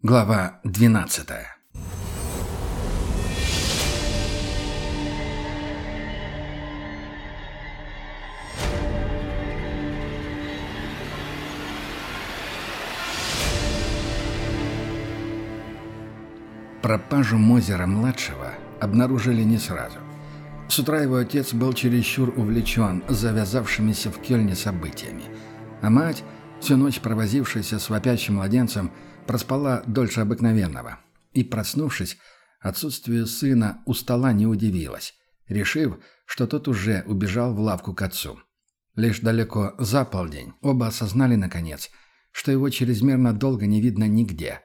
Глава 12 Пропажу Мозера-младшего обнаружили не сразу. С утра его отец был чересчур увлечен завязавшимися в Кельне событиями, а мать, всю ночь провозившаяся с вопящим младенцем, проспала дольше обыкновенного. И, проснувшись, отсутствию сына у стола не удивилась, решив, что тот уже убежал в лавку к отцу. Лишь далеко за полдень оба осознали, наконец, что его чрезмерно долго не видно нигде.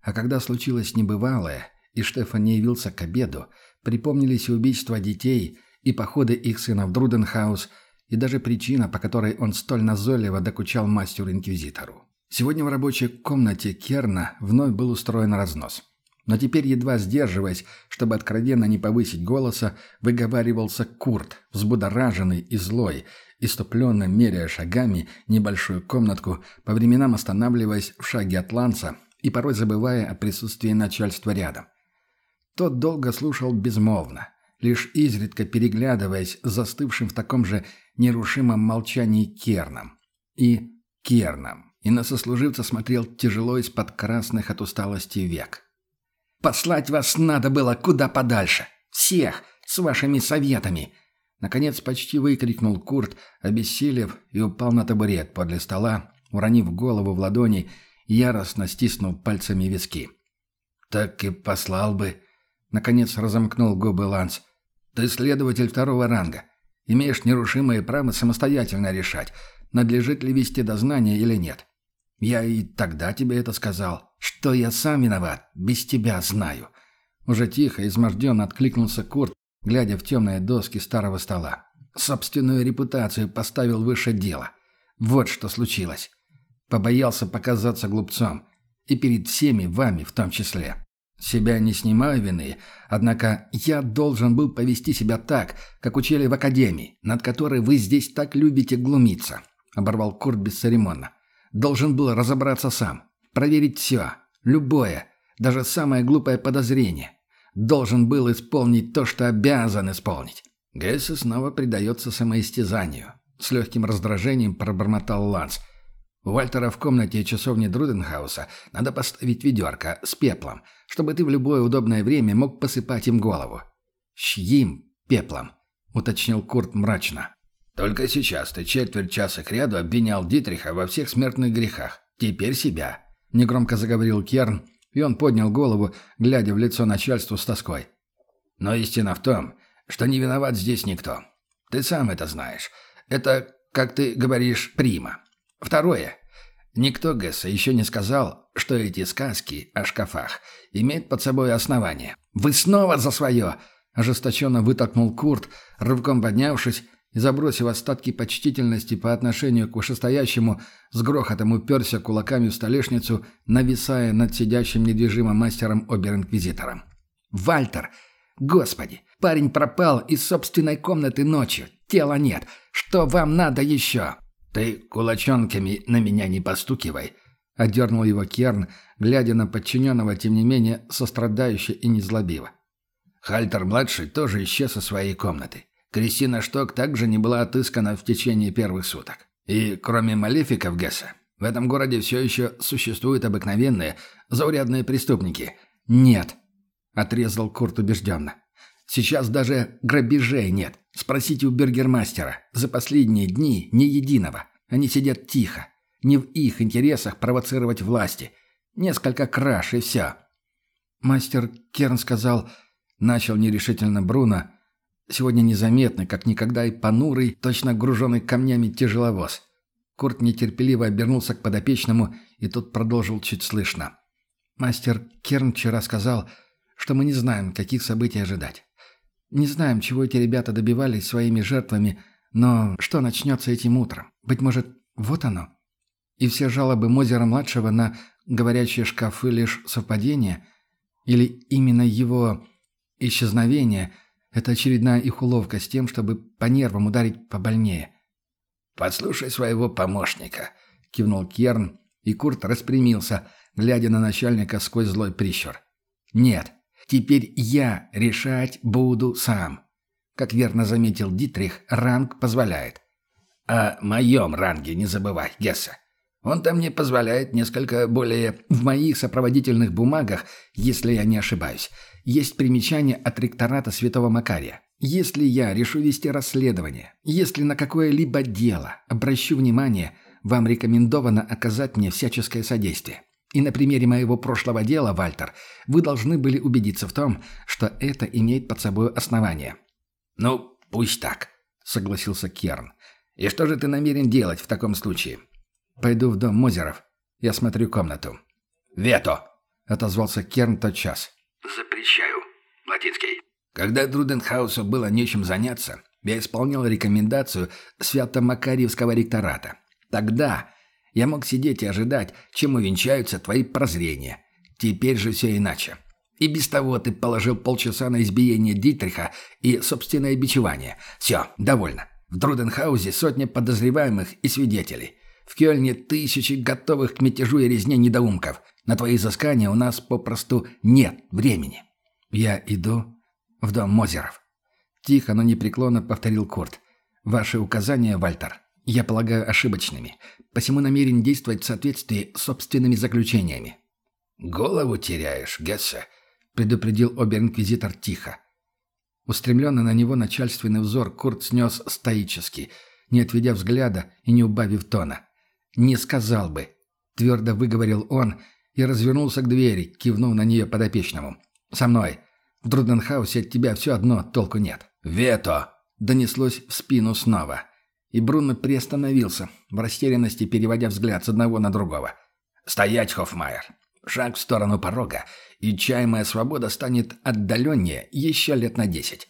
А когда случилось небывалое, и Штефан не явился к обеду, припомнились и убийства детей, и походы их сына в Друденхаус, и даже причина, по которой он столь назойливо докучал мастеру-инквизитору. Сегодня в рабочей комнате Керна вновь был устроен разнос. Но теперь, едва сдерживаясь, чтобы откровенно не повысить голоса, выговаривался Курт, взбудораженный и злой, иступленно меряя шагами небольшую комнатку, по временам останавливаясь в шаге от Ланса и порой забывая о присутствии начальства рядом. Тот долго слушал безмолвно, лишь изредка переглядываясь с застывшим в таком же нерушимом молчании Керном. И Керном и на сослуживца смотрел тяжело из-под красных от усталости век. «Послать вас надо было куда подальше! Всех! С вашими советами!» Наконец почти выкрикнул Курт, обессилев, и упал на табурет подле стола, уронив голову в ладони, яростно стиснув пальцами виски. «Так и послал бы!» Наконец разомкнул губы Ланс. «Ты следователь второго ранга. Имеешь нерушимое право самостоятельно решать, надлежит ли вести дознание или нет. Я и тогда тебе это сказал. Что я сам виноват, без тебя знаю». Уже тихо, изможденно откликнулся Курт, глядя в темные доски старого стола. «Собственную репутацию поставил выше дела. Вот что случилось. Побоялся показаться глупцом. И перед всеми вами в том числе. Себя не снимаю вины, однако я должен был повести себя так, как учили в академии, над которой вы здесь так любите глумиться», — оборвал Курт бесцеремонно. Должен был разобраться сам. Проверить все. Любое. Даже самое глупое подозрение. Должен был исполнить то, что обязан исполнить. Гессе снова предается самоистязанию. С легким раздражением пробормотал Ланс. У Вальтера в комнате часовни Друденхауса надо поставить ведерко с пеплом, чтобы ты в любое удобное время мог посыпать им голову. «Чьим пеплом?» — уточнил Курт мрачно. Только сейчас ты четверть часа кряду обвинял Дитриха во всех смертных грехах. Теперь себя. Негромко заговорил Керн, и он поднял голову, глядя в лицо начальству с тоской. Но истина в том, что не виноват здесь никто. Ты сам это знаешь. Это, как ты говоришь, прима. Второе. Никто Гесса еще не сказал, что эти сказки о шкафах имеют под собой основание. «Вы снова за свое!» – ожесточенно вытолкнул Курт, рывком поднявшись и, забросив остатки почтительности по отношению к вышестоящему, с грохотом уперся кулаками в столешницу, нависая над сидящим недвижимым мастером обер-инквизитором. «Вальтер! Господи! Парень пропал из собственной комнаты ночью. Тела нет. Что вам надо еще?» «Ты кулачонками на меня не постукивай», — одернул его Керн, глядя на подчиненного, тем не менее, сострадающе и незлобиво. Хальтер-младший тоже исчез со своей комнаты. Кристина Шток также не была отыскана в течение первых суток. И кроме малефиков Гесса, в этом городе все еще существуют обыкновенные, заурядные преступники. Нет, отрезал Курт убежденно. Сейчас даже грабежей нет. Спросите у бергермастера. За последние дни ни единого. Они сидят тихо. Не в их интересах провоцировать власти. Несколько краж и все. Мастер Керн сказал, начал нерешительно Бруно, Сегодня незаметно, как никогда и понурый, точно груженный камнями тяжеловоз. Курт нетерпеливо обернулся к подопечному, и тот продолжил чуть слышно. «Мастер Керн вчера сказал, что мы не знаем, каких событий ожидать. Не знаем, чего эти ребята добивались своими жертвами, но что начнется этим утром? Быть может, вот оно? И все жалобы Мозера-младшего на говорящие шкафы лишь совпадение? Или именно его исчезновение – это очередная их уловка с тем, чтобы по нервам ударить побольнее. «Подслушай своего помощника», — кивнул Керн, и Курт распрямился, глядя на начальника сквозь злой прищур. «Нет, теперь я решать буду сам. Как верно заметил Дитрих, ранг позволяет. О моем ранге не забывай, Гесса. Он-то мне позволяет несколько более... В моих сопроводительных бумагах, если я не ошибаюсь, есть примечание от ректората Святого Макария. Если я решу вести расследование, если на какое-либо дело обращу внимание, вам рекомендовано оказать мне всяческое содействие. И на примере моего прошлого дела, Вальтер, вы должны были убедиться в том, что это имеет под собой основание. «Ну, пусть так», — согласился Керн. «И что же ты намерен делать в таком случае?» «Пойду в дом Мозеров. Я смотрю комнату». «Вето!» — отозвался Керн тотчас. «Запрещаю. Латинский». Когда Друденхаусу было нечем заняться, я исполнял рекомендацию Свято-Макарьевского ректората. Тогда я мог сидеть и ожидать, чем увенчаются твои прозрения. Теперь же все иначе. И без того ты положил полчаса на избиение Дитриха и собственное бичевание. Все, довольно. В Друденхаузе сотня подозреваемых и свидетелей. В Кёльне тысячи готовых к мятежу и резне недоумков. На твои изыскания у нас попросту нет времени. Я иду в дом Мозеров. Тихо, но непреклонно повторил Курт. Ваши указания, Вальтер, я полагаю ошибочными. Посему намерен действовать в соответствии с собственными заключениями. «Голову теряешь, Гессе», — предупредил обер-инквизитор тихо. Устремленный на него начальственный взор Курт снес стоически, не отведя взгляда и не убавив тона. «Не сказал бы», — твердо выговорил он и развернулся к двери, кивнув на нее подопечному. «Со мной. В Друденхаусе от тебя все одно толку нет». «Вето!» — донеслось в спину снова. И Бруно приостановился, в растерянности переводя взгляд с одного на другого. «Стоять, Хоффмайер! Шаг в сторону порога, и чаемая свобода станет отдаленнее еще лет на десять».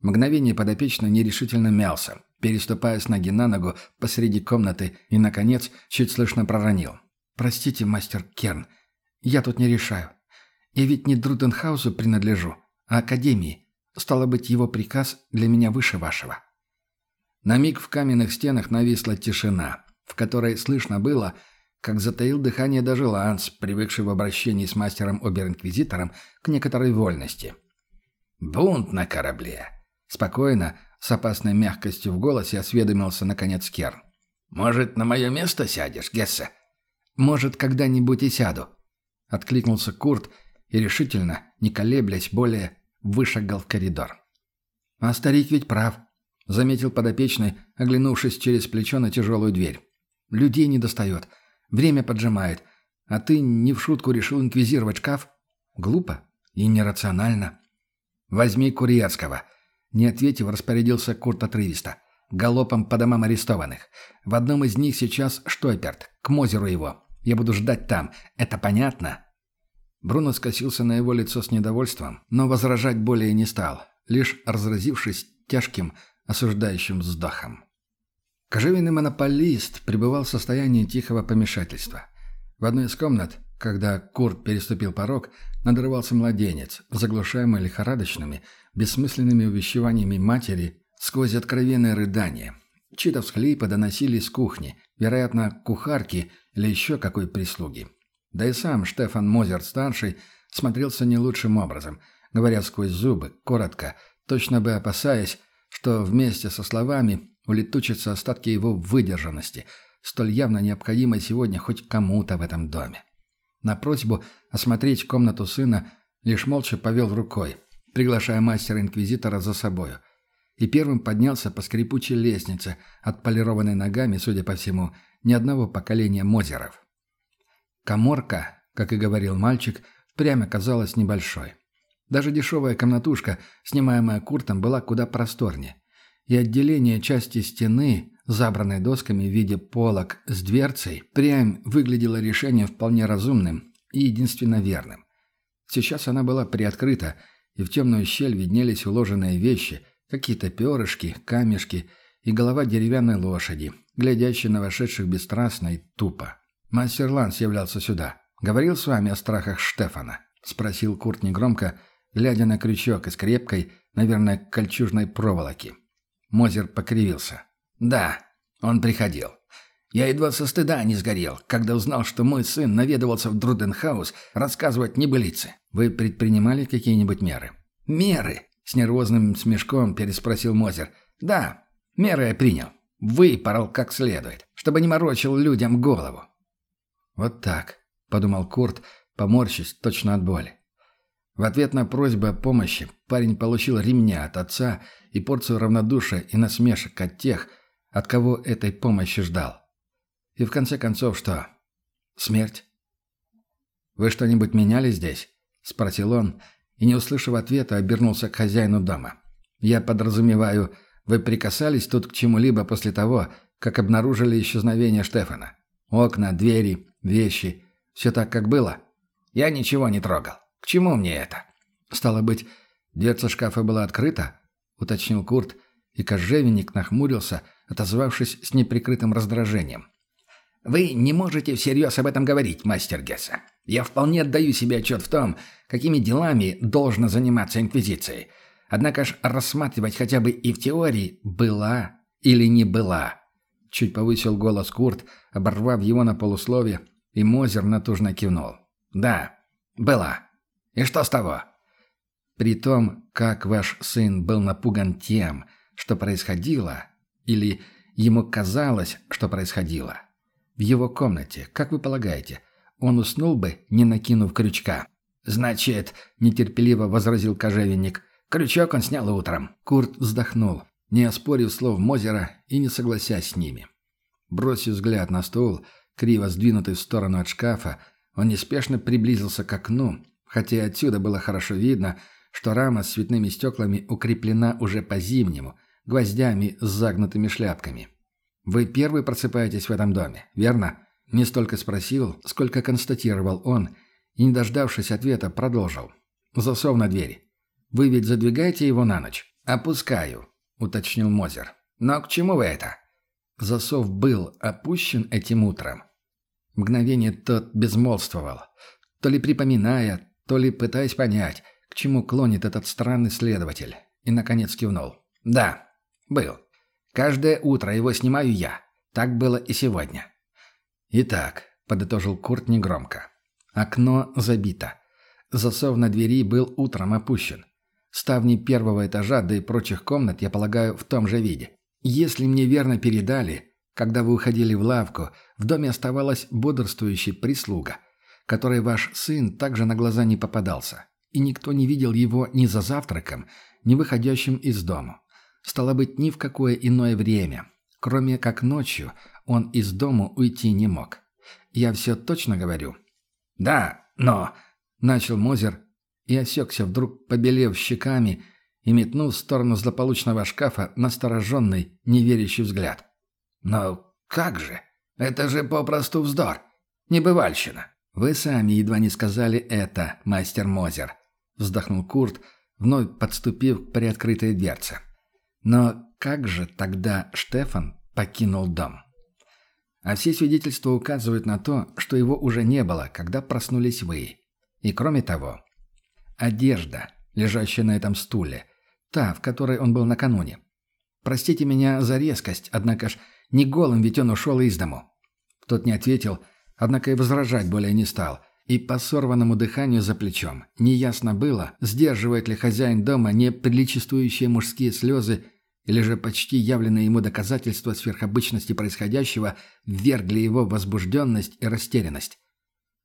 Мгновение подопечно нерешительно мялся, переступая с ноги на ногу посреди комнаты и, наконец, чуть слышно проронил. «Простите, мастер Керн, я тут не решаю. Я ведь не Друденхаузу принадлежу, а Академии. Стало быть, его приказ для меня выше вашего». На миг в каменных стенах нависла тишина, в которой слышно было, как затаил дыхание даже Ланс, привыкший в обращении с мастером-обер-инквизитором к некоторой вольности. «Бунт на корабле!» Спокойно, с опасной мягкостью в голосе осведомился наконец Керн. «Может, на мое место сядешь, Гессе?» «Может, когда-нибудь и сяду», — откликнулся Курт и решительно, не колеблясь более, вышагал в коридор. «А старик ведь прав», — заметил подопечный, оглянувшись через плечо на тяжелую дверь. «Людей не достает. Время поджимает. А ты не в шутку решил инквизировать шкаф? Глупо и нерационально». «Возьми курьерского», — не ответив, распорядился Курт отрывисто. «Галопом по домам арестованных. В одном из них сейчас Штойперт. К Мозеру его. Я буду ждать там. Это понятно?» Бруно скосился на его лицо с недовольством, но возражать более не стал, лишь разразившись тяжким, осуждающим вздохом. Кожевенный монополист пребывал в состоянии тихого помешательства. В одной из комнат, когда Курт переступил порог, надрывался младенец, заглушаемый лихорадочными, бессмысленными увещеваниями матери сквозь откровенное рыдание. Чьи-то всхлипы доносились с кухни, вероятно, кухарки или еще какой прислуги. Да и сам Штефан Мозер-старший смотрелся не лучшим образом, говоря сквозь зубы, коротко, точно бы опасаясь, что вместе со словами улетучатся остатки его выдержанности, столь явно необходимой сегодня хоть кому-то в этом доме. На просьбу осмотреть комнату сына лишь молча повел рукой, приглашая мастера-инквизитора за собою, и первым поднялся по скрипучей лестнице, отполированной ногами, судя по всему, ни одного поколения Мозеров. Коморка, как и говорил мальчик, прямо казалась небольшой. Даже дешевая комнатушка, снимаемая Куртом, была куда просторнее. И отделение части стены, забранной досками в виде полок с дверцей, прям выглядело решением вполне разумным и единственно верным. Сейчас она была приоткрыта, и в темную щель виднелись уложенные вещи, какие-то перышки, камешки и голова деревянной лошади, глядящей на вошедших бесстрастно и тупо. «Мастер Ланс являлся сюда. Говорил с вами о страхах Штефана?» — спросил Курт негромко, глядя на крючок из крепкой, наверное, кольчужной проволоки. Мозер покривился. «Да, он приходил. Я едва со стыда не сгорел, когда узнал, что мой сын наведывался в Друденхаус рассказывать небылицы. Вы предпринимали какие-нибудь меры? Меры? С нервозным смешком переспросил Мозер. Да, меры я принял. Выпорол как следует, чтобы не морочил людям голову. Вот так, подумал Курт, поморщись точно от боли. В ответ на просьбу о помощи парень получил ремня от отца и порцию равнодушия и насмешек от тех, от кого этой помощи ждал. И в конце концов что? Смерть? «Вы что-нибудь меняли здесь?» — спросил он, и, не услышав ответа, обернулся к хозяину дома. «Я подразумеваю, вы прикасались тут к чему-либо после того, как обнаружили исчезновение Штефана? Окна, двери, вещи — все так, как было?» «Я ничего не трогал. К чему мне это?» «Стало быть, дверца шкафа была открыта?» — уточнил Курт, и кожевенник нахмурился, отозвавшись с неприкрытым раздражением. «Вы не можете всерьез об этом говорить, мастер Гесса. Я вполне отдаю себе отчет в том, какими делами должна заниматься Инквизиция. Однако ж рассматривать хотя бы и в теории «была» или «не была». Чуть повысил голос Курт, оборвав его на полусловие, и Мозер натужно кивнул. «Да, была. И что с того?» При том, как ваш сын был напуган тем, что происходило, или ему казалось, что происходило, в его комнате, как вы полагаете, он уснул бы, не накинув крючка? «Значит», — нетерпеливо возразил кожевенник, — «крючок он снял утром». Курт вздохнул, не оспорив слов Мозера и не согласясь с ними. Бросив взгляд на стул, криво сдвинутый в сторону от шкафа, он неспешно приблизился к окну, хотя и отсюда было хорошо видно, что рама с цветными стеклами укреплена уже по-зимнему, гвоздями с загнутыми шляпками. «Вы первый просыпаетесь в этом доме, верно?» Не столько спросил, сколько констатировал он, и, не дождавшись ответа, продолжил. «Засов на двери. Вы ведь задвигаете его на ночь?» «Опускаю», — уточнил Мозер. «Но к чему вы это?» Засов был опущен этим утром. Мгновение тот безмолвствовал, то ли припоминая, то ли пытаясь понять, к чему клонит этот странный следователь, и, наконец, кивнул. «Да, был. Каждое утро его снимаю я. Так было и сегодня». «Итак», — подытожил Курт негромко, — «окно забито. Засов на двери был утром опущен. Ставни первого этажа, да и прочих комнат, я полагаю, в том же виде. Если мне верно передали, когда вы уходили в лавку, в доме оставалась бодрствующая прислуга, которой ваш сын также на глаза не попадался, и никто не видел его ни за завтраком, ни выходящим из дома. Стало быть, ни в какое иное время, кроме как ночью, он из дому уйти не мог. Я все точно говорю? Да, но... Начал Мозер и осекся вдруг, побелев щеками и метнув в сторону злополучного шкафа настороженный, неверящий взгляд. «Но как же? Это же попросту вздор. Небывальщина». «Вы сами едва не сказали это, мастер Мозер», — вздохнул Курт, вновь подступив к приоткрытой дверце. Но как же тогда Штефан покинул дом? А все свидетельства указывают на то, что его уже не было, когда проснулись вы. И кроме того, одежда, лежащая на этом стуле, та, в которой он был накануне. Простите меня за резкость, однако ж не голым ведь он ушел из дому. Тот не ответил, однако и возражать более не стал, и по сорванному дыханию за плечом неясно было, сдерживает ли хозяин дома неприличествующие мужские слезы или же почти явленные ему доказательства сверхобычности происходящего ввергли его возбужденность и растерянность.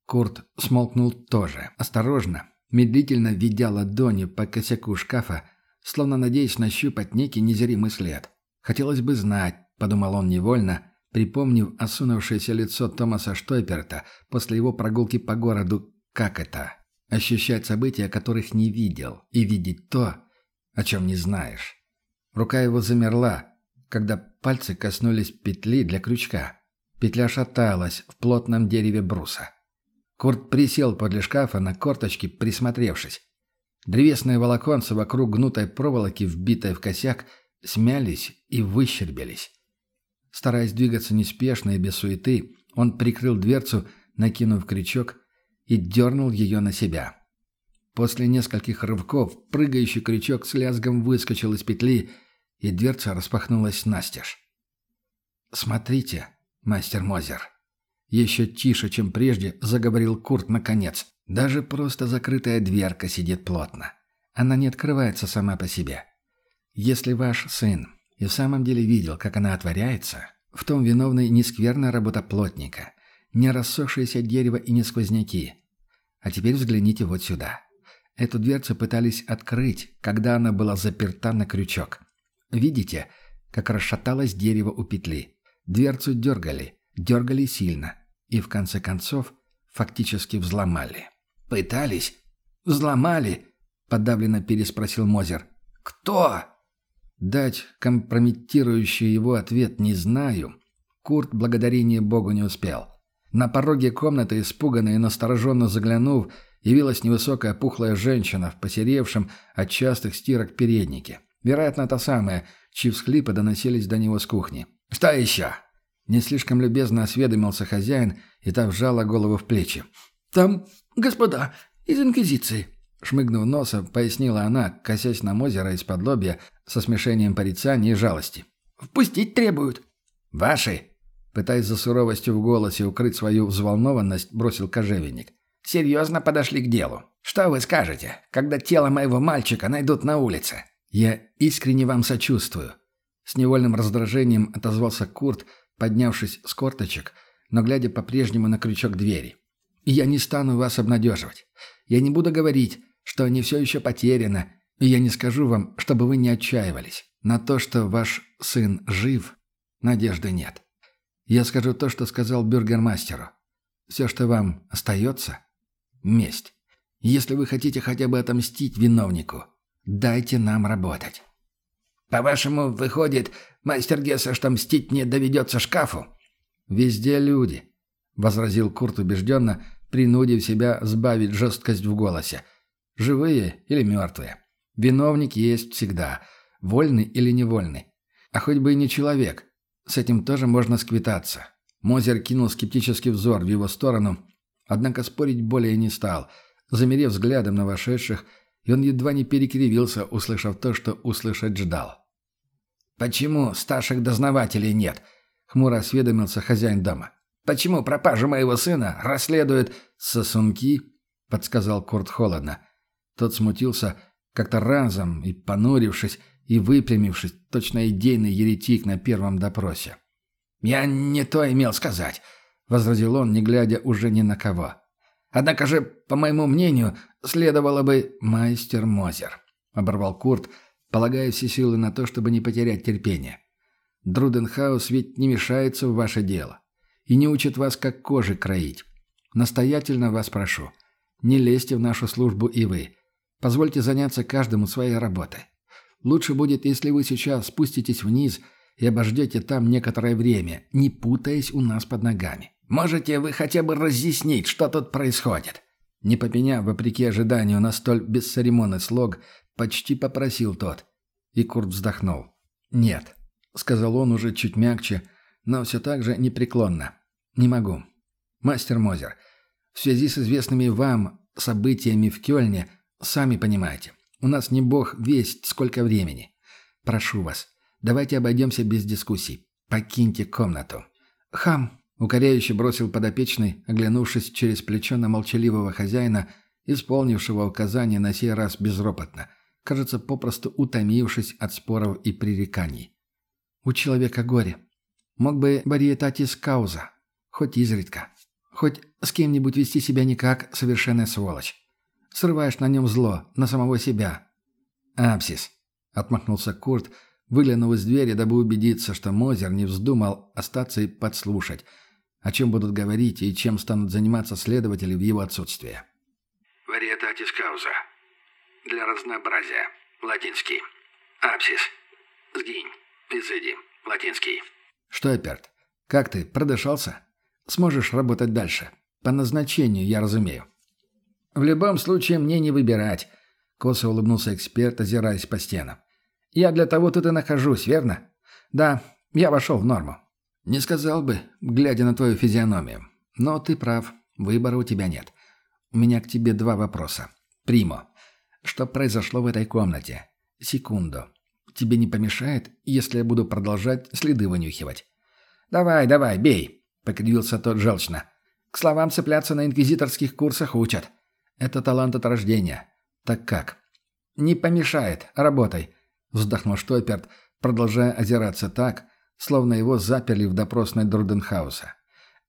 Курт смолкнул тоже, осторожно, медлительно ведя ладонью по косяку шкафа, словно надеясь нащупать некий незримый след. «Хотелось бы знать», — подумал он невольно, припомнив осунувшееся лицо Томаса Штойперта после его прогулки по городу «Как это?» Ощущать события, которых не видел, и видеть то, о чем не знаешь. Рука его замерла, когда пальцы коснулись петли для крючка. Петля шаталась в плотном дереве бруса. Курт присел подле шкафа на корточки, присмотревшись. Древесные волоконцы вокруг гнутой проволоки, вбитой в косяк, смялись и выщербились. Стараясь двигаться неспешно и без суеты, он прикрыл дверцу, накинув крючок, и дернул ее на себя. После нескольких рывков прыгающий крючок с лязгом выскочил из петли и дверца распахнулась настежь. «Смотрите», — мастер Мозер». Еще тише, чем прежде, заговорил Курт наконец. «Даже просто закрытая дверка сидит плотно. Она не открывается сама по себе. Если ваш сын и в самом деле видел, как она отворяется, в том виновна не скверная работа плотника, не рассохшееся дерево и не сквозняки. А теперь взгляните вот сюда. Эту дверцу пытались открыть, когда она была заперта на крючок. Видите, как расшаталось дерево у петли? Дверцу дергали, дергали сильно. И в конце концов фактически взломали. «Пытались? Взломали?» – подавленно переспросил Мозер. «Кто?» Дать компрометирующий его ответ «не знаю» Курт благодарение Богу не успел. На пороге комнаты, испуганно и настороженно заглянув, явилась невысокая пухлая женщина в посеревшем от частых стирок переднике. Вероятно, та самая, чьи всхлипы доносились до него с кухни. «Что еще?» Не слишком любезно осведомился хозяин, и та вжала голову в плечи. «Там, господа, из Инквизиции», — шмыгнув носа, пояснила она, косясь на озеро из-под лобья со смешением порицания и жалости. «Впустить требуют». «Ваши?» Пытаясь за суровостью в голосе укрыть свою взволнованность, бросил кожевенник. «Серьезно подошли к делу. Что вы скажете, когда тело моего мальчика найдут на улице?» «Я искренне вам сочувствую». С невольным раздражением отозвался Курт, поднявшись с корточек, но глядя по-прежнему на крючок двери. «Я не стану вас обнадеживать. Я не буду говорить, что не все еще потеряно, и я не скажу вам, чтобы вы не отчаивались. На то, что ваш сын жив, надежды нет. Я скажу то, что сказал бюргермастеру. Все, что вам остается – месть. Если вы хотите хотя бы отомстить виновнику, дайте нам работать». «По-вашему, выходит, мастер Гесса, что мстить не доведется шкафу?» «Везде люди», — возразил Курт убежденно, принудив себя сбавить жесткость в голосе. «Живые или мертвые. Виновник есть всегда, вольный или невольный. А хоть бы и не человек, с этим тоже можно сквитаться». Мозер кинул скептический взор в его сторону, однако спорить более не стал, замерев взглядом на вошедших и он едва не перекривился, услышав то, что услышать ждал. «Почему старших дознавателей нет?» — хмуро осведомился хозяин дома. «Почему пропажу моего сына расследуют сосунки?» — подсказал Курт холодно. Тот смутился как-то разом и, понурившись и выпрямившись, точно идейный еретик на первом допросе. «Я не то имел сказать», — возразил он, не глядя уже ни на кого. Однако же, по моему мнению, следовало бы мастер Мозер», — оборвал Курт, полагая все силы на то, чтобы не потерять терпение. «Друденхаус ведь не мешается в ваше дело и не учит вас, как кожи кроить. Настоятельно вас прошу, не лезьте в нашу службу и вы. Позвольте заняться каждому своей работой. Лучше будет, если вы сейчас спуститесь вниз и обождете там некоторое время, не путаясь у нас под ногами. Можете вы хотя бы разъяснить, что тут происходит?» Не попеняв, вопреки ожиданию, на столь бесцеремонный слог, почти попросил тот. И Курт вздохнул. «Нет», — сказал он уже чуть мягче, но все так же непреклонно. «Не могу. Мастер Мозер, в связи с известными вам событиями в Кёльне, сами понимаете, у нас не бог весть сколько времени. Прошу вас, давайте обойдемся без дискуссий. Покиньте комнату». «Хам», Укоряюще бросил подопечный, оглянувшись через плечо на молчаливого хозяина, исполнившего указание на сей раз безропотно, кажется, попросту утомившись от споров и пререканий. «У человека горе. Мог бы бариетатис кауза, хоть изредка, хоть с кем-нибудь вести себя не как совершенная сволочь. Срываешь на нем зло, на самого себя». «Апсис», — отмахнулся Курт, выглянув из двери, дабы убедиться, что Мозер не вздумал остаться и подслушать — о чем будут говорить и чем станут заниматься следователи в его отсутствие. Вариетатис кауза. Для разнообразия. Латинский. Апсис. Сгинь. Пизиди. Латинский. Что, Эперт, как ты, продышался? Сможешь работать дальше? По назначению, я разумею. В любом случае мне не выбирать. Косо улыбнулся эксперт, озираясь по стенам. Я для того тут и нахожусь, верно? Да, я вошел в норму. «Не сказал бы, глядя на твою физиономию. Но ты прав, выбора у тебя нет. У меня к тебе два вопроса. Примо. Что произошло в этой комнате? Секунду. Тебе не помешает, если я буду продолжать следы вынюхивать?» «Давай, давай, бей!» — покривился тот желчно. «К словам цепляться на инквизиторских курсах учат. Это талант от рождения. Так как?» «Не помешает. Работай», — вздохнул Штойперт, продолжая озираться так, словно его заперли в допросной Друденхауса.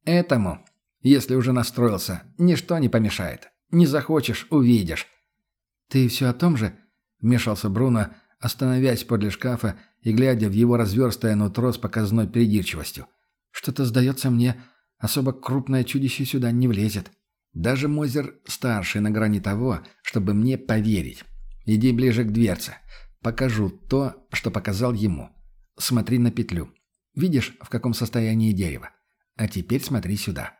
«Этому, если уже настроился, ничто не помешает. Не захочешь — увидишь». «Ты все о том же?» — вмешался Бруно, остановясь подле шкафа и глядя в его разверстое нутро с показной придирчивостью. «Что-то, сдается мне, особо крупное чудище сюда не влезет. Даже Мозер старший на грани того, чтобы мне поверить. Иди ближе к дверце. Покажу то, что показал ему. Смотри на петлю. Видишь, в каком состоянии дерево? А теперь смотри сюда».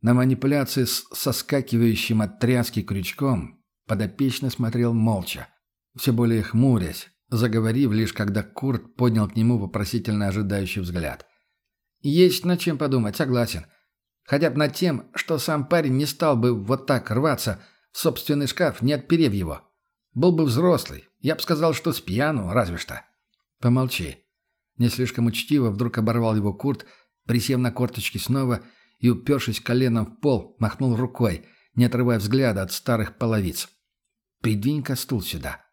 На манипуляции с соскакивающим от тряски крючком подопечный смотрел молча, все более хмурясь, заговорив лишь когда Курт поднял к нему вопросительно ожидающий взгляд. «Есть над чем подумать, согласен. Хотя бы над тем, что сам парень не стал бы вот так рваться в собственный шкаф, не отперев его. Был бы взрослый, я бы сказал, что с пьяну, разве что». «Помолчи». Не слишком учтиво вдруг оборвал его Курт, присев на корточки снова и, упершись коленом в пол, махнул рукой, не отрывая взгляда от старых половиц. «Придвинь-ка стул сюда».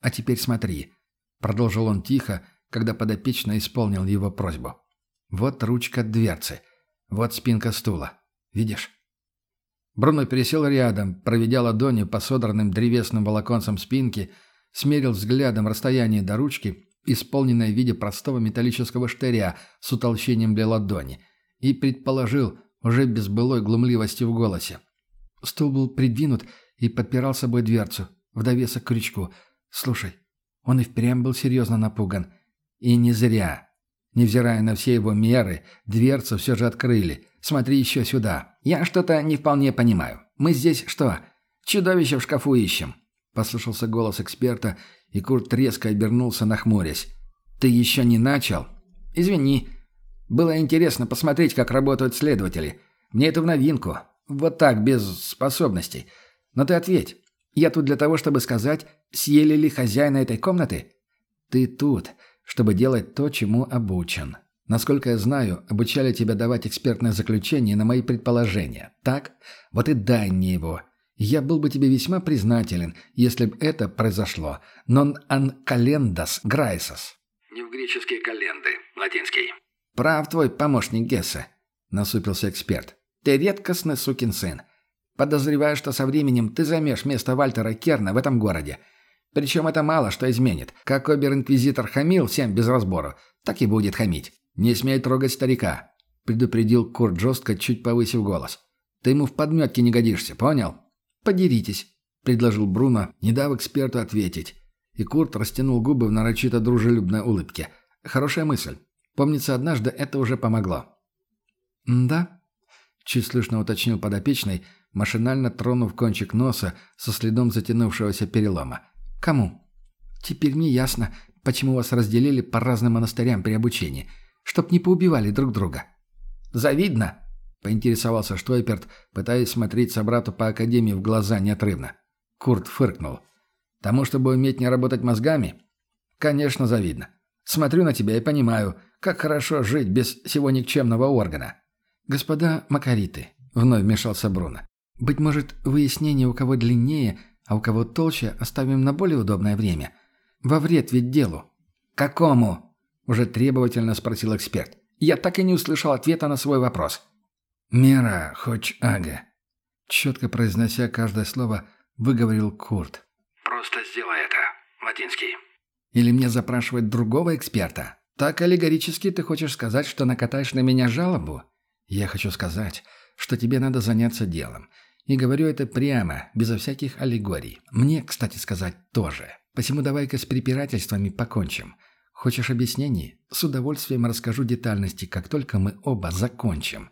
«А теперь смотри», — продолжил он тихо, когда подопечно исполнил его просьбу. «Вот ручка дверцы. Вот спинка стула. Видишь?» Бруно пересел рядом, проведя ладонью по содранным древесным волоконцам спинки, смерил взглядом расстояние до ручки, исполненное в виде простого металлического штыря с утолщением для ладони, и предположил, уже без былой глумливости в голосе. Стул был придвинут и подпирал собой дверцу, в довесок к крючку — Слушай, он и впрямь был серьезно напуган. И не зря. Невзирая на все его меры, дверцу все же открыли. Смотри еще сюда. Я что-то не вполне понимаю. Мы здесь что, чудовище в шкафу ищем?» Послышался голос эксперта, и Курт резко обернулся, нахмурясь. «Ты еще не начал?» «Извини. Было интересно посмотреть, как работают следователи. Мне это в новинку. Вот так, без способностей. Но ты ответь. Я тут для того, чтобы сказать, съели ли хозяина этой комнаты? Ты тут, чтобы делать то, чему обучен. Насколько я знаю, обучали тебя давать экспертное заключение на мои предположения. Так? Вот и дай мне его. Я был бы тебе весьма признателен, если бы это произошло. Non an calendas graesos. Не в греческие календы. Латинский. Прав твой помощник Гессе, насупился эксперт. Ты редкостный сукин сын. Подозреваю, что со временем ты займешь место Вальтера Керна в этом городе. Причем это мало что изменит. Как обер-инквизитор хамил всем без разбора, так и будет хамить. Не смей трогать старика», — предупредил Курт жестко, чуть повысив голос. «Ты ему в подметке не годишься, понял?» «Подеритесь», — предложил Бруно, не дав эксперту ответить. И Курт растянул губы в нарочито дружелюбной улыбке. «Хорошая мысль. Помнится, однажды это уже помогло». «Да?» — чуть слышно уточнил подопечный, — машинально тронув кончик носа со следом затянувшегося перелома. «Кому?» «Теперь мне ясно, почему вас разделили по разным монастырям при обучении. Чтоб не поубивали друг друга». «Завидно?» — поинтересовался Штойперт, пытаясь смотреть собрату по академии в глаза неотрывно. Курт фыркнул. «Тому, чтобы уметь не работать мозгами?» «Конечно, завидно. Смотрю на тебя и понимаю, как хорошо жить без всего никчемного органа». «Господа Макариты», — вновь вмешался Бруно, быть может, выяснение, у кого длиннее, а у кого толще, оставим на более удобное время. Во вред ведь делу». «Какому?» – уже требовательно спросил эксперт. «Я так и не услышал ответа на свой вопрос». «Мера, хоч ага», – четко произнося каждое слово, выговорил Курт. «Просто сделай это, латинский». «Или мне запрашивать другого эксперта? Так аллегорически ты хочешь сказать, что накатаешь на меня жалобу?» «Я хочу сказать, что тебе надо заняться делом. И говорю это прямо, безо всяких аллегорий. Мне, кстати сказать, тоже. Посему давай-ка с препирательствами покончим. Хочешь объяснений? С удовольствием расскажу детальности, как только мы оба закончим».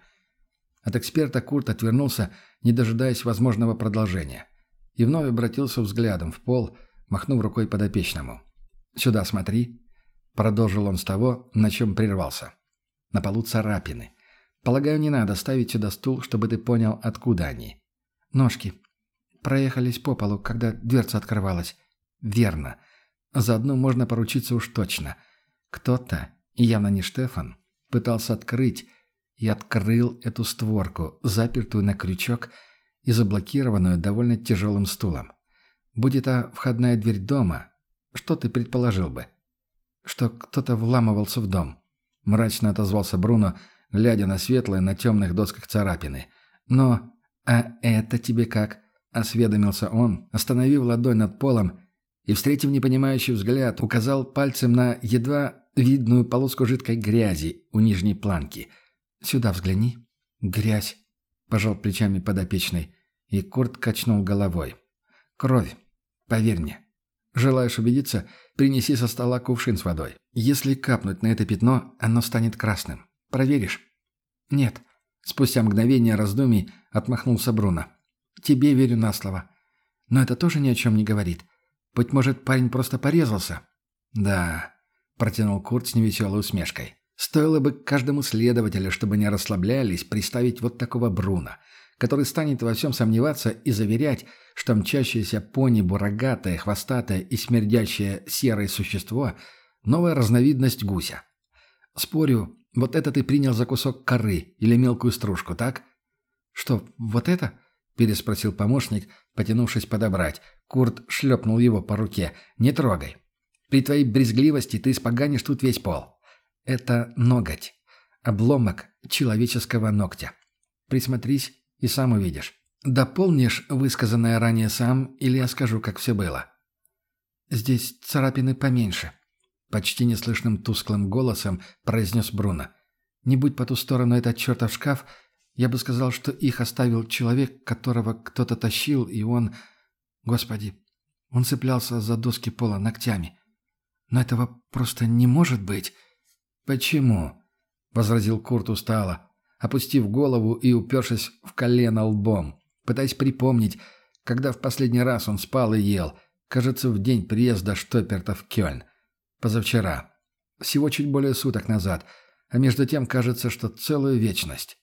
От эксперта Курт отвернулся, не дожидаясь возможного продолжения. И вновь обратился взглядом в пол, махнув рукой подопечному. «Сюда смотри», — продолжил он с того, на чем прервался. «На полу царапины. Полагаю, не надо ставить сюда стул, чтобы ты понял, откуда они. Ножки. Проехались по полу, когда дверца открывалась. Верно. Заодно можно поручиться уж точно. Кто-то, явно не Штефан, пытался открыть и открыл эту створку, запертую на крючок и заблокированную довольно тяжелым стулом. Будь это входная дверь дома, что ты предположил бы? Что кто-то вламывался в дом. Мрачно отозвался Бруно, глядя на светлые, на темных досках царапины. Но... А это тебе как? Осведомился он, остановив ладонь над полом и, встретив непонимающий взгляд, указал пальцем на едва видную полоску жидкой грязи у нижней планки. «Сюда взгляни». «Грязь», — пожал плечами подопечный, и Курт качнул головой. «Кровь. Поверь мне. Желаешь убедиться, принеси со стола кувшин с водой. Если капнуть на это пятно, оно станет красным. Проверишь?» «Нет». Спустя мгновение раздумий отмахнулся Бруно. «Тебе верю на слово. Но это тоже ни о чем не говорит. Быть может, парень просто порезался?» «Да», — протянул Курт с невеселой усмешкой. «Стоило бы каждому следователю, чтобы не расслаблялись, приставить вот такого Бруна, который станет во всем сомневаться и заверять, что мчащееся по небу рогатое, хвостатое и смердящее серое существо — новая разновидность гуся. Спорю, вот это ты принял за кусок коры или мелкую стружку, так?» «Что, вот это?» — переспросил помощник, потянувшись подобрать. Курт шлепнул его по руке. «Не трогай. При твоей брезгливости ты испоганишь тут весь пол. Это ноготь. Обломок человеческого ногтя. Присмотрись и сам увидишь. Дополнишь высказанное ранее сам, или я скажу, как все было?» «Здесь царапины поменьше», — почти неслышным тусклым голосом произнес Бруно. «Не будь по ту сторону этот чертов шкаф, я бы сказал, что их оставил человек, которого кто-то тащил, и он... Господи, он цеплялся за доски пола ногтями. Но этого просто не может быть. Почему? возразил Курт устало, опустив голову и упершись в колено лбом, пытаясь припомнить, когда в последний раз он спал и ел, кажется, в день приезда Штоперта в Кёльн. Позавчера. Всего чуть более суток назад. А между тем кажется, что целую вечность.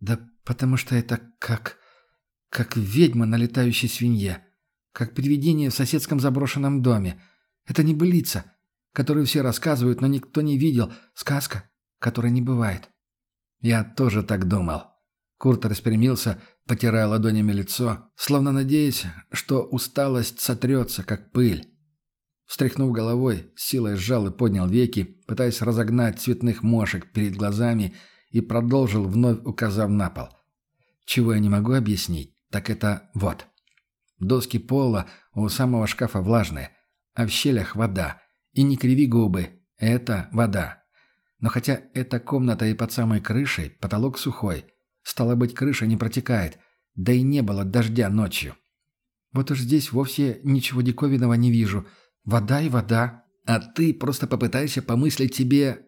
Да потому что это как... как ведьма на летающей свинье. Как привидение в соседском заброшенном доме. Это не былица, которую все рассказывают, но никто не видел. Сказка, которой не бывает. Я тоже так думал. Курт распрямился, потирая ладонями лицо, словно надеясь, что усталость сотрется, как пыль. Встряхнув головой, силой сжал и поднял веки, пытаясь разогнать цветных мошек перед глазами, и продолжил, вновь указав на пол. Чего я не могу объяснить, так это вот. Доски пола у самого шкафа влажные, а в щелях вода. И не криви губы, это вода. Но хотя эта комната и под самой крышей, потолок сухой. Стало быть, крыша не протекает, да и не было дождя ночью. Вот уж здесь вовсе ничего диковинного не вижу. Вода и вода. А ты просто попытайся помыслить себе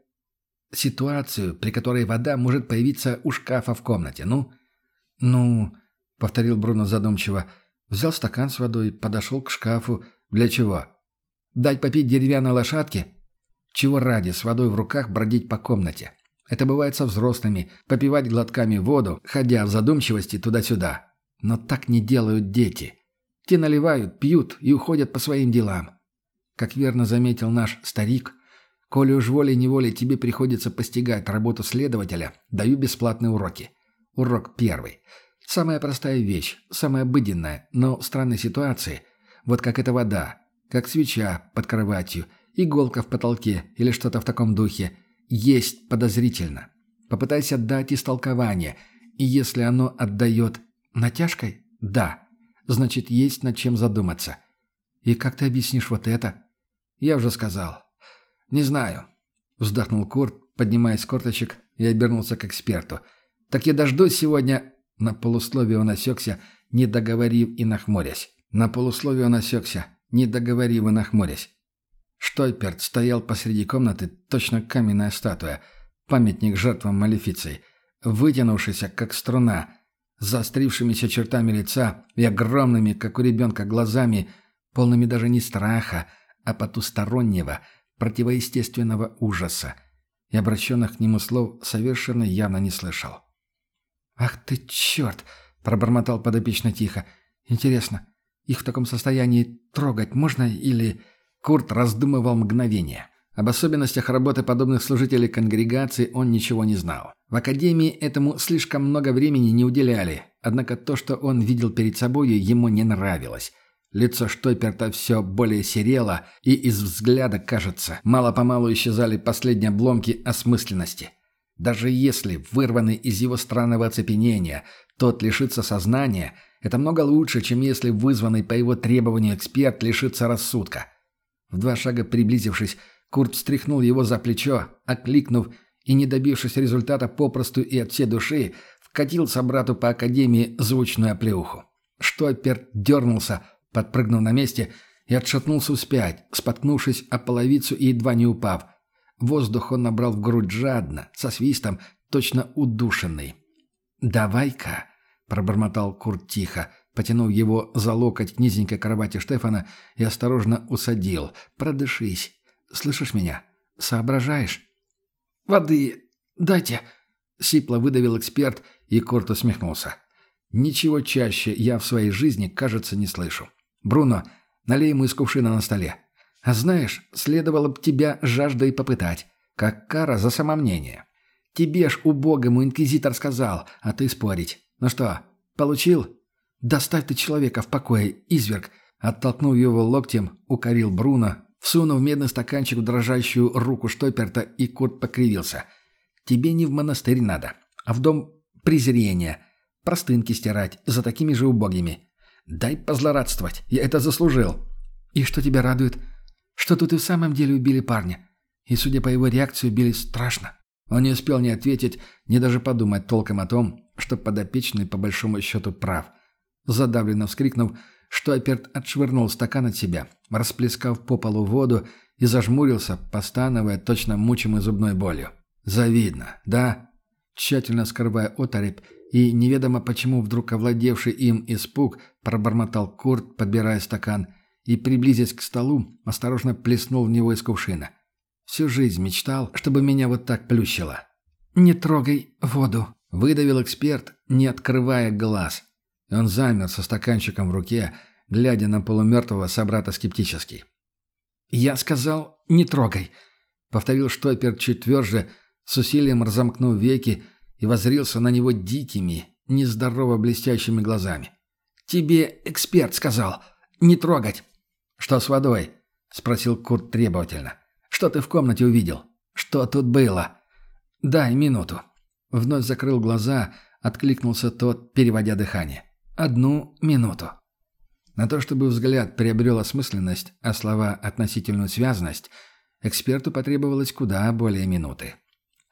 ситуацию, при которой вода может появиться у шкафа в комнате, ну? Ну, повторил Бруно задумчиво, — Взял стакан с водой, подошел к шкафу. Для чего? Дать попить деревянной лошадке? Чего ради с водой в руках бродить по комнате? Это бывает со взрослыми, попивать глотками воду, ходя в задумчивости туда-сюда. Но так не делают дети. Те наливают, пьют и уходят по своим делам. Как верно заметил наш старик, коли уж волей-неволей тебе приходится постигать работу следователя, даю бесплатные уроки. Урок первый. Самая простая вещь, самая обыденная, но в странной ситуации, вот как эта вода, как свеча под кроватью, иголка в потолке или что-то в таком духе, есть подозрительно. Попытайся дать истолкование, и если оно отдает натяжкой, да, значит есть над чем задуматься. И как ты объяснишь вот это? Я уже сказал. Не знаю. Вздохнул Курт, поднимаясь с корточек и обернулся к эксперту. Так я дождусь сегодня на полусловие он осекся, не договорив и нахмурясь. На полусловие он осекся, не договорив и нахмурясь. Штойперт стоял посреди комнаты, точно каменная статуя, памятник жертвам малефиции, вытянувшийся, как струна, заострившимися чертами лица и огромными, как у ребенка, глазами, полными даже не страха, а потустороннего, противоестественного ужаса, и обращенных к нему слов совершенно явно не слышал. «Ах ты черт!» – пробормотал подопечно тихо. «Интересно, их в таком состоянии трогать можно или...» Курт раздумывал мгновение. Об особенностях работы подобных служителей конгрегации он ничего не знал. В академии этому слишком много времени не уделяли, однако то, что он видел перед собой, ему не нравилось. Лицо Штойперта все более серело, и из взгляда, кажется, мало-помалу исчезали последние обломки осмысленности. Даже если, вырванный из его странного оцепенения, тот лишится сознания, это много лучше, чем если вызванный по его требованию эксперт лишится рассудка. В два шага приблизившись, Курт встряхнул его за плечо, окликнув и, не добившись результата попросту и от всей души, вкатил собрату по академии звучную оплеуху. Штойперт дернулся, Подпрыгнув на месте, и отшатнулся вспять, споткнувшись о половицу и едва не упав. Воздух он набрал в грудь жадно, со свистом, точно удушенный. «Давай-ка», — пробормотал Курт тихо, потянув его за локоть к низенькой кровати Штефана и осторожно усадил. «Продышись. Слышишь меня? Соображаешь?» «Воды дайте», — сипло выдавил эксперт, и Курт усмехнулся. «Ничего чаще я в своей жизни, кажется, не слышу. «Бруно, налей ему из кувшина на столе. А знаешь, следовало бы тебя жаждой попытать, как кара за самомнение. Тебе ж убогому инквизитор сказал, а ты спорить. Ну что, получил? Доставь ты человека в покое, изверг!» Оттолкнув его локтем, укорил Бруно, всунув медный стаканчик в дрожащую руку Штоперта, и Курт покривился. «Тебе не в монастырь надо, а в дом презрения. Простынки стирать за такими же убогими. Дай позлорадствовать, я это заслужил. И что тебя радует? Что тут и в самом деле убили парня. И, судя по его реакции, убили страшно. Он не успел ни ответить, ни даже подумать толком о том, что подопечный по большому счету прав. Задавленно вскрикнув, что Аперт отшвырнул стакан от себя, расплескав по полу воду и зажмурился, постановая точно мучимой зубной болью. «Завидно, да?» Тщательно скрывая оторопь и, неведомо почему вдруг овладевший им испуг, пробормотал Курт, подбирая стакан, и, приблизясь к столу, осторожно плеснул в него из кувшина. «Всю жизнь мечтал, чтобы меня вот так плющило». «Не трогай воду», — выдавил эксперт, не открывая глаз. Он замер со стаканчиком в руке, глядя на полумертвого собрата скептически. «Я сказал, не трогай», — повторил Штопер чуть тверже, с усилием разомкнув веки, и возрился на него дикими, нездорово блестящими глазами. «Тебе эксперт сказал. Не трогать». «Что с водой?» — спросил Курт требовательно. «Что ты в комнате увидел? Что тут было?» «Дай минуту». Вновь закрыл глаза, откликнулся тот, переводя дыхание. «Одну минуту». На то, чтобы взгляд приобрел осмысленность, а слова — относительную связность, эксперту потребовалось куда более минуты.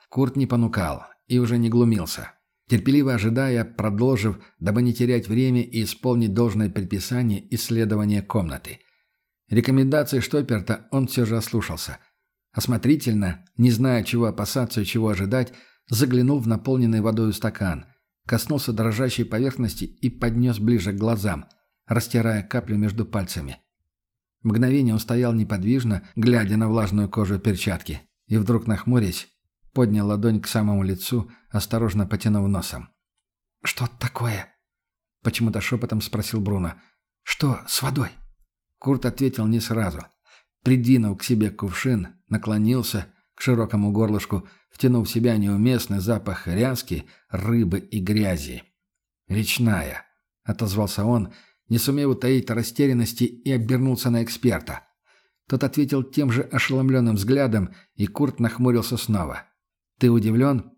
Курт не понукал, и уже не глумился. Терпеливо ожидая, продолжив, дабы не терять время и исполнить должное предписание исследования комнаты. Рекомендации Штоперта он все же ослушался. Осмотрительно, не зная, чего опасаться и чего ожидать, заглянул в наполненный водой стакан, коснулся дрожащей поверхности и поднес ближе к глазам, растирая каплю между пальцами. Мгновение он стоял неподвижно, глядя на влажную кожу перчатки, и вдруг, нахмурясь, поднял ладонь к самому лицу, осторожно потянув носом. «Что такое?» — почему-то шепотом спросил Бруно. «Что с водой?» Курт ответил не сразу. Придвинул к себе кувшин, наклонился к широкому горлышку, втянув в себя неуместный запах ряски, рыбы и грязи. «Речная», — отозвался он, не сумев утаить растерянности и обернулся на эксперта. Тот ответил тем же ошеломленным взглядом, и Курт нахмурился снова. Ты удивлен?»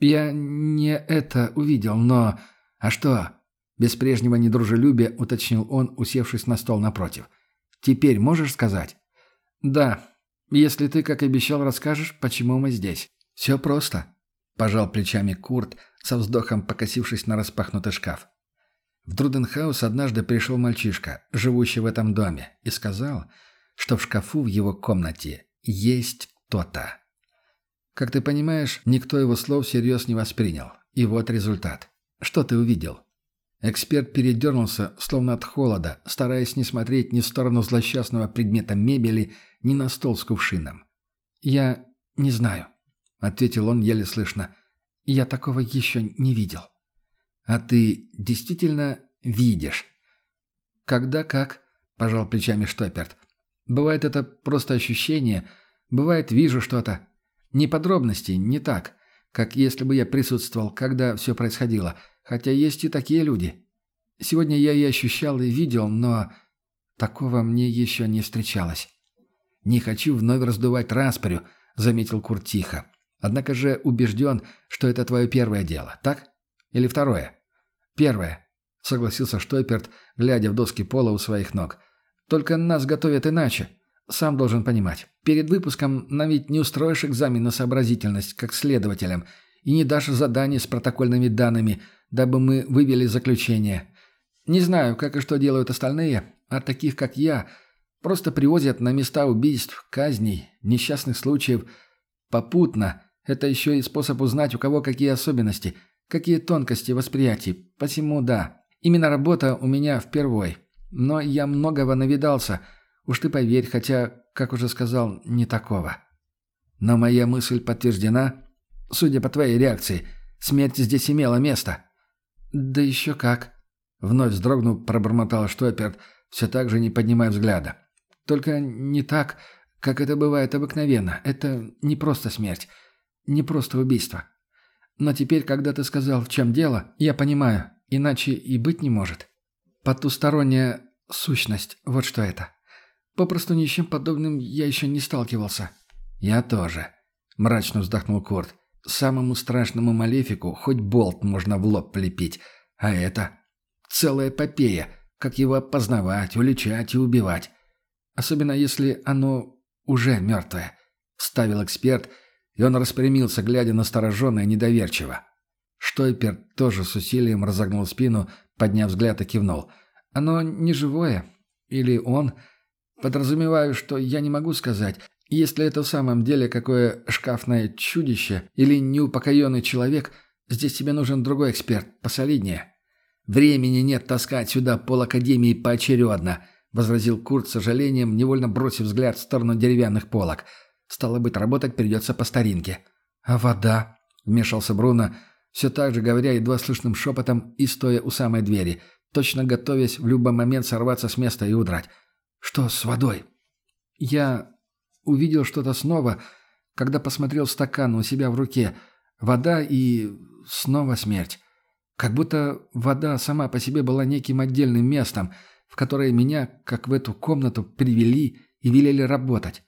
«Я не это увидел, но...» «А что?» Без прежнего недружелюбия уточнил он, усевшись на стол напротив. «Теперь можешь сказать?» «Да. Если ты, как обещал, расскажешь, почему мы здесь». «Все просто», — пожал плечами Курт, со вздохом покосившись на распахнутый шкаф. В Друденхаус однажды пришел мальчишка, живущий в этом доме, и сказал, что в шкафу в его комнате есть кто-то. Как ты понимаешь, никто его слов всерьез не воспринял. И вот результат. Что ты увидел? Эксперт передернулся, словно от холода, стараясь не смотреть ни в сторону злосчастного предмета мебели, ни на стол с кувшином. «Я не знаю», — ответил он еле слышно. «Я такого еще не видел». «А ты действительно видишь?» «Когда как?» — пожал плечами Штоперт. «Бывает это просто ощущение, Бывает, вижу что-то. Не подробности, не так, как если бы я присутствовал, когда все происходило. Хотя есть и такие люди. Сегодня я и ощущал, и видел, но такого мне еще не встречалось. «Не хочу вновь раздувать распорю», — заметил Курт тихо. «Однако же убежден, что это твое первое дело, так? Или второе?» «Первое», — согласился Штойперт, глядя в доски пола у своих ног. «Только нас готовят иначе. Сам должен понимать. Перед выпуском нам ведь не устроишь экзамен на сообразительность, как следователям, и не дашь задание с протокольными данными, дабы мы вывели заключение. Не знаю, как и что делают остальные, а таких, как я, просто привозят на места убийств, казней, несчастных случаев. Попутно это еще и способ узнать, у кого какие особенности, какие тонкости восприятий. Посему да, именно работа у меня впервой. Но я многого навидался – Уж ты поверь, хотя, как уже сказал, не такого. Но моя мысль подтверждена. Судя по твоей реакции, смерть здесь имела место. Да еще как. Вновь вздрогнув, пробормотал Штоперт, все так же не поднимая взгляда. Только не так, как это бывает обыкновенно. Это не просто смерть, не просто убийство. Но теперь, когда ты сказал, в чем дело, я понимаю, иначе и быть не может. Потусторонняя сущность, вот что это. Попросту ни с чем подобным я еще не сталкивался». «Я тоже», — мрачно вздохнул Курт. «Самому страшному малефику хоть болт можно в лоб полепить, а это целая эпопея, как его опознавать, уличать и убивать. Особенно если оно уже мертвое», — вставил эксперт, и он распрямился, глядя настороженно и недоверчиво. Штойпер тоже с усилием разогнул спину, подняв взгляд и кивнул. «Оно не живое. Или он...» Подразумеваю, что я не могу сказать, если это в самом деле какое шкафное чудище или неупокоенный человек, здесь тебе нужен другой эксперт, посолиднее. Времени нет таскать сюда пол академии поочередно, возразил Курт с сожалением, невольно бросив взгляд в сторону деревянных полок. Стало быть, работать придется по старинке. А вода? Вмешался Бруно, все так же говоря едва слышным шепотом и стоя у самой двери, точно готовясь в любой момент сорваться с места и удрать. «Что с водой?» «Я увидел что-то снова, когда посмотрел стакан у себя в руке. Вода и снова смерть. Как будто вода сама по себе была неким отдельным местом, в которое меня, как в эту комнату, привели и велели работать.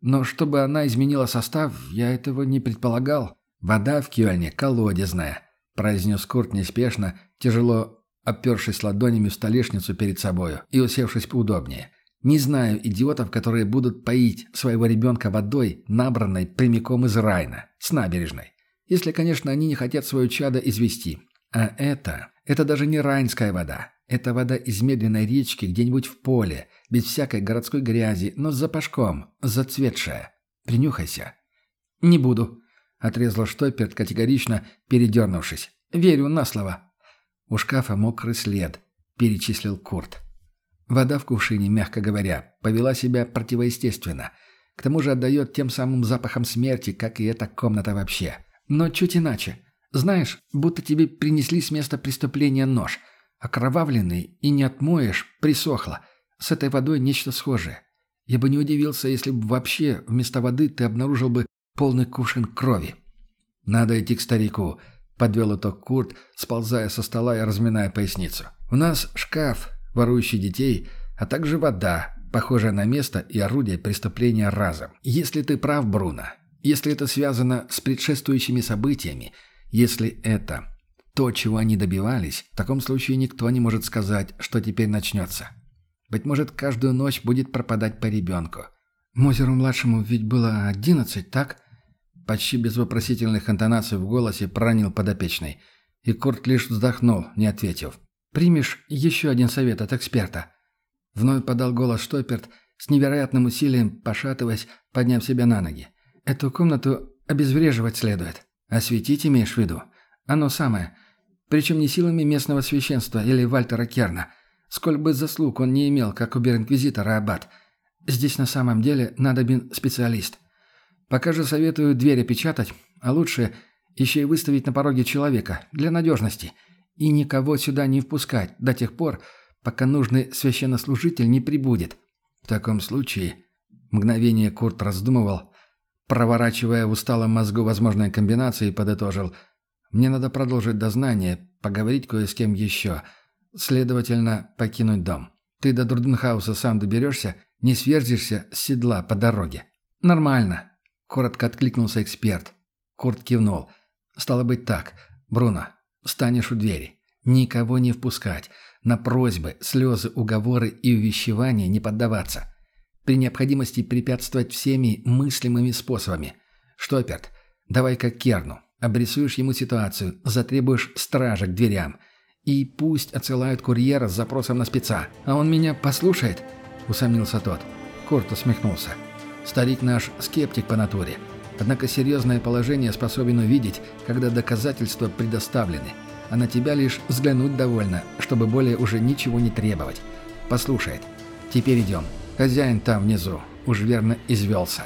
Но чтобы она изменила состав, я этого не предполагал. «Вода в Кёльне колодезная», — произнес Курт неспешно, тяжело опершись ладонями в столешницу перед собою и усевшись поудобнее. Не знаю идиотов, которые будут поить своего ребенка водой, набранной прямиком из Райна, с набережной. Если, конечно, они не хотят свое чадо извести. А это... Это даже не райнская вода. Это вода из медленной речки где-нибудь в поле, без всякой городской грязи, но с запашком, зацветшая. Принюхайся. «Не буду», — отрезал Штопперт категорично, передернувшись. «Верю на слово». У шкафа мокрый след, перечислил Курт. Вода в кувшине, мягко говоря, повела себя противоестественно. К тому же отдает тем самым запахом смерти, как и эта комната вообще. Но чуть иначе. Знаешь, будто тебе принесли с места преступления нож. Окровавленный и не отмоешь, присохло. С этой водой нечто схожее. Я бы не удивился, если бы вообще вместо воды ты обнаружил бы полный кувшин крови. «Надо идти к старику», — подвел итог Курт, сползая со стола и разминая поясницу. «У нас шкаф, ворующий детей, а также вода, похожая на место и орудие преступления разом. Если ты прав, Бруно, если это связано с предшествующими событиями, если это то, чего они добивались, в таком случае никто не может сказать, что теперь начнется. Быть может, каждую ночь будет пропадать по ребенку. Мозеру-младшему ведь было одиннадцать, так? Почти без вопросительных интонаций в голосе проронил подопечный. И Курт лишь вздохнул, не ответив. Примешь еще один совет от эксперта?» Вновь подал голос Штоперт, с невероятным усилием, пошатываясь, подняв себя на ноги. «Эту комнату обезвреживать следует. Осветить имеешь в виду? Оно самое. Причем не силами местного священства или Вальтера Керна. Сколь бы заслуг он не имел, как убер-инквизитора Аббат. Здесь на самом деле надобен специалист. Пока же советую дверь опечатать, а лучше еще и выставить на пороге человека, для надежности – и никого сюда не впускать до тех пор, пока нужный священнослужитель не прибудет. В таком случае, мгновение Курт раздумывал, Проворачивая в усталом мозгу возможные комбинации, подытожил. «Мне надо продолжить дознание, поговорить кое с кем еще. Следовательно, покинуть дом. Ты до Дурденхауса сам доберешься, не сверзишься с седла по дороге». «Нормально», — коротко откликнулся эксперт. Курт кивнул. «Стало быть так. Бруно, встанешь у двери. Никого не впускать. На просьбы, слезы, уговоры и увещевания не поддаваться. При необходимости препятствовать всеми мыслимыми способами. Штоперт, давай как Керну. Обрисуешь ему ситуацию, затребуешь стража к дверям. И пусть отсылают курьера с запросом на спеца. А он меня послушает?» — усомнился тот. Курт усмехнулся. «Старик наш скептик по натуре. Однако серьезное положение способен увидеть, когда доказательства предоставлены. А на тебя лишь взглянуть довольно, чтобы более уже ничего не требовать. Послушает. Теперь идем. Хозяин там внизу. Уж верно извелся».